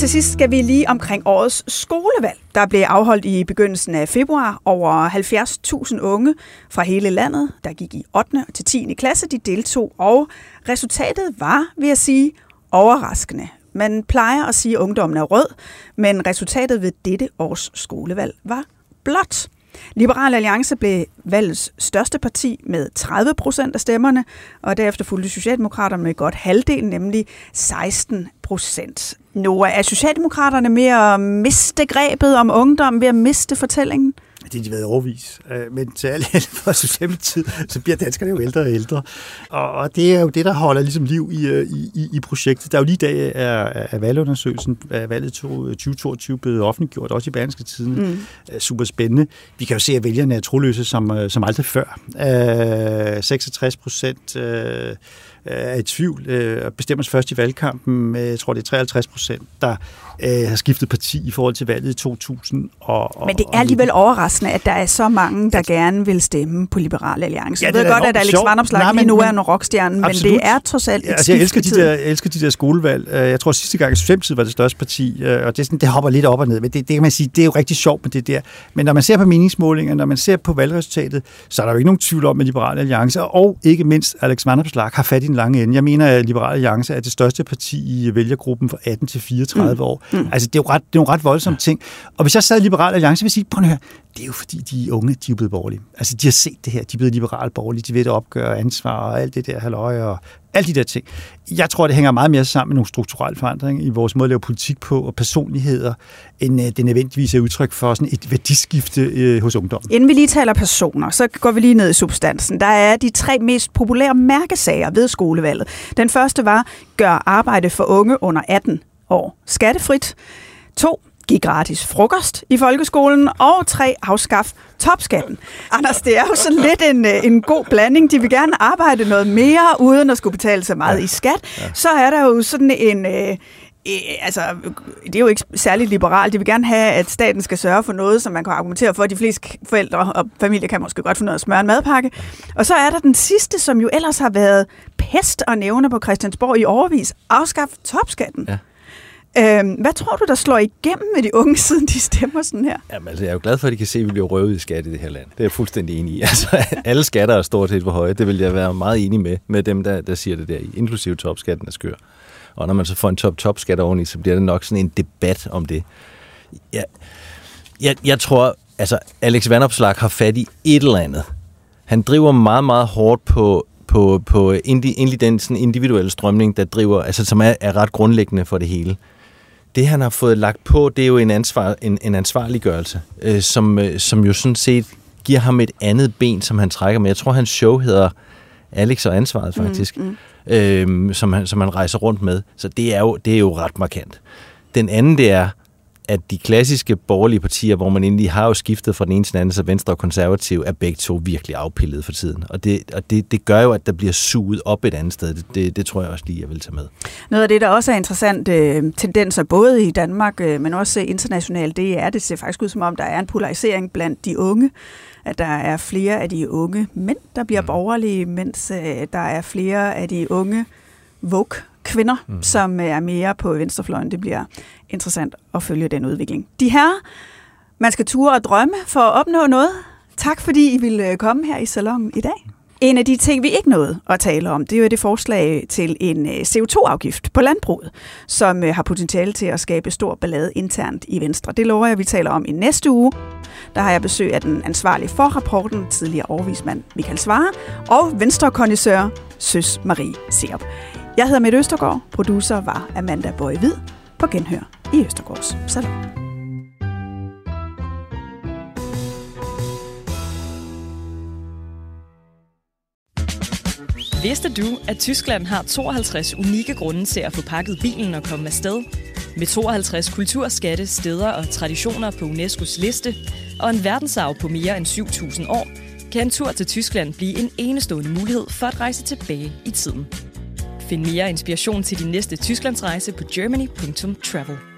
til sidst skal vi lige omkring årets skolevalg, der blev afholdt i begyndelsen af februar. Over 70.000 unge fra hele landet, der gik i 8. til 10. klasse, de deltog, og resultatet var, vil jeg sige, overraskende. Man plejer at sige, at ungdommen er rød, men resultatet ved dette års skolevalg var blåt. Liberal Alliance blev valgets største parti med 30 procent af stemmerne, og derefter fulgte Socialdemokraterne med godt halvdelen, nemlig 16 procent. Nu er Socialdemokraterne mere at miste grebet om ungdom ved at miste fortællingen? Det har de været overvis. Øh, men til alle for tid, så bliver danskerne jo ældre og ældre. Og det er jo det, der holder ligesom liv i, øh, i, i projektet. Der er jo lige i dag er, er valgundersøgelsen af valget 2022 blevet offentliggjort, også i Berlingske Tiden. Mm. Super spændende. Vi kan jo se, at vælgerne er troløse som, øh, som aldrig før. 66 procent er i tvivl, øh, bestemmer sig først i valgkampen, jeg tror det er 53 procent, der øh, har skiftet parti i forhold til valget i 2000. Og, og, Men det er alligevel overraskende, at der er så mange, der gerne vil stemme på Liberale Alliance. Ja, jeg ved godt, at Alex Vanopslagh lige nu er en rockstjerne, men det er trods alt et altså, jeg elsker, de der, jeg elsker de der skolevalg. Øh, jeg tror sidste gang, at Socialdemokratiet var det største parti, øh, og det, sådan, det hopper lidt op og ned. Men det, det kan man sige, det er jo rigtig sjovt med det der. Men når man ser på meningsmålinger, når man ser på valgresultatet, så er der jo ikke nogen tvivl om, at Liberale Alliance, og ikke mindst Alex Vanopslagh, har fat i den lange ende. Jeg mener, at Liberale Alliance er det største parti i vælgergruppen fra 18 til 34 mm. år. Mm. Altså, det er jo ret, det er jo ret voldsomme ting. Og hvis jeg sad i Liberale Alliance, vil jeg sige, prøv at høre, det er jo fordi, de unge, de er blevet borgerlige. Altså, de har set det her, de er blevet liberale borgerlige, de ved at opgøre ansvar og alt det der halvøje og alle de der ting. Jeg tror, det hænger meget mere sammen med nogle strukturelle forandringer i vores måde at lave politik på og personligheder, end øh, det nødvendigvis er udtryk for sådan et værdiskifte øh, hos ungdommen. Inden vi lige taler personer, så går vi lige ned i substansen. Der er de tre mest populære mærkesager ved skolevalget. Den første var, gør arbejde for unge under 18 år skattefrit. To, give gratis frokost i folkeskolen, og tre, afskaf topskatten. Anders, det er jo sådan lidt en, øh, en god blanding. De vil gerne arbejde noget mere, uden at skulle betale så meget ja. i skat. Ja. Så er der jo sådan en... Øh, altså, det er jo ikke særlig liberalt. De vil gerne have, at staten skal sørge for noget, som man kan argumentere for, at de fleste forældre og familier kan måske godt få noget at smøre en madpakke. Og så er der den sidste, som jo ellers har været pest og nævne på Christiansborg i overvis. Afskaf topskatten. Ja. Øhm, hvad tror du, der slår igennem med de unge, [LAUGHS] siden de stemmer sådan her? Jamen, altså, jeg er jo glad for, at de kan se, at vi bliver røvet i skat i det her land. Det er jeg fuldstændig enig i. [LAUGHS] Altså, alle skatter er stort set for høje. Det vil jeg være meget enig med, med dem, der, der siger det der, inklusive topskatten er skør. Og når man så får en top-top-skat oveni, så bliver det nok sådan en debat om det. Jeg, jeg, jeg tror, altså, Alex Vanopslag har fat i et eller andet. Han driver meget, meget hårdt på på, på indi, indi den sådan individuelle strømning, der driver, altså, som er, er ret grundlæggende for det hele det han har fået lagt på, det er jo en, ansvar, en, en ansvarliggørelse, øh, som, øh, som jo sådan set giver ham et andet ben, som han trækker med. Jeg tror, hans show hedder Alex og ansvaret faktisk, mm, mm. Øh, som, han, som han rejser rundt med. Så det er, jo, det er jo ret markant. Den anden, det er, at de klassiske borgerlige partier, hvor man egentlig har jo skiftet fra den ene til den anden, så Venstre og Konservative er begge to virkelig afpillet for tiden. Og det, og det, det gør jo, at der bliver suget op et andet sted. Det, det, det tror jeg også lige, jeg vil tage med. Noget af det, der også er interessant øh, tendenser, både i Danmark, øh, men også internationalt, det er, det ser faktisk ud som om, der er en polarisering blandt de unge at der er flere af de unge mænd, der bliver mm. borgerlige, mens øh, der er flere af de unge vogue kvinder, mm. som er mere på venstrefløjen. Det bliver interessant at følge den udvikling. De her, man skal ture og drømme for at opnå noget. Tak fordi I ville komme her i salongen i dag. En af de ting, vi ikke nåede at tale om, det er jo det forslag til en øh, CO2-afgift på landbruget, som øh, har potentiale til at skabe stor ballade internt i Venstre. Det lover jeg, vi taler om i næste uge. Der har jeg besøg af den ansvarlige for rapporten, tidligere overvismand Michael Svare, og Venstre-kondisør Søs Marie Serup. Jeg hedder Mette Østergaard, producer var Amanda Bøje Hvid på Genhør i Østergaards Salon. Vidste du, at Tyskland har 52 unikke grunde til at få pakket bilen og komme afsted? Med 52 kulturskatte, steder og traditioner på UNESCO's liste, og en verdensarv på mere end 7.000 år, kan en tur til Tyskland blive en enestående mulighed for at rejse tilbage i tiden. Find mere inspiration til din næste Tysklandsrejse på germany.travel.